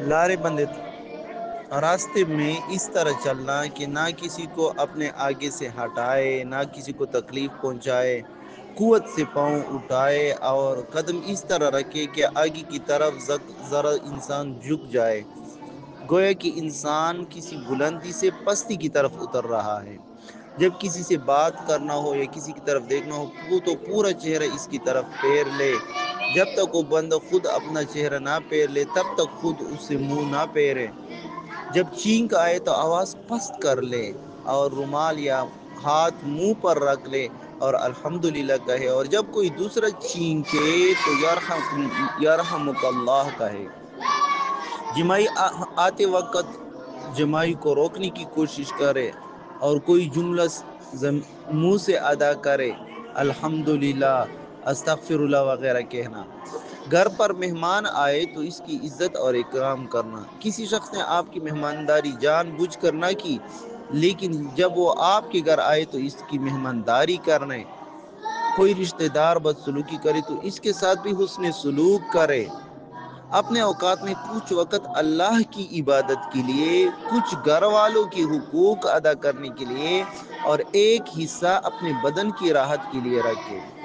لارے بندے راستے میں اس طرح چلنا کہ نہ کسی کو اپنے آگے سے ہٹائے، نہ کسی کو تکلیف پہنچائے، قوت سے پاؤں اٹھائے اور قدم اس طرح رکھے کہ آگے کی طرف ذرا انسان جھک جائے۔ گویا کہ انسان کسی بلندی سے پستی کی طرف اتر رہا ہے۔ جب کسی سے بات کرنا ہو یا کسی کی طرف دیکھنا ہو تو پورا چہرہ اس کی طرف پھیر لے۔ جب تک وہ بند خود اپنا چہرہ نہ پیر لے، تب تک خود اس سے منہ نہ پیرے جب چینک آئے تو آواز پست کر لے اور رومال یا ہاتھ منہ پر رکھ لے اور الحمد للہ کہے۔ اور جب کوئی دوسرا چینکے تو یارحمک اللہ کہے۔ جمائی آتے وقت جمائی کو روکنے کی کوشش کرے اور کوئی جملہ منہ سے ادا کرے۔ الحمد للہ استغفر اللہ وغیرہ کہنا۔ گھر پر مہمان آئے تو اس کی عزت اور احترام کرنا۔ کسی شخص نے آپ کی مہمانداری جان بوجھ کر نہ کی، لیکن جب وہ آپ کے گھر آئے تو اس کی مہمانداری کرنے۔ کوئی رشتہ دار بدسلوکی کرے تو اس کے ساتھ بھی حسن سلوک کرے۔ اپنے اوقات میں کچھ وقت اللہ کی عبادت کے لیے، کچھ گھر والوں کے حقوق ادا کرنے کے لیے اور ایک حصہ اپنے بدن کی راحت کے لیے رکھے۔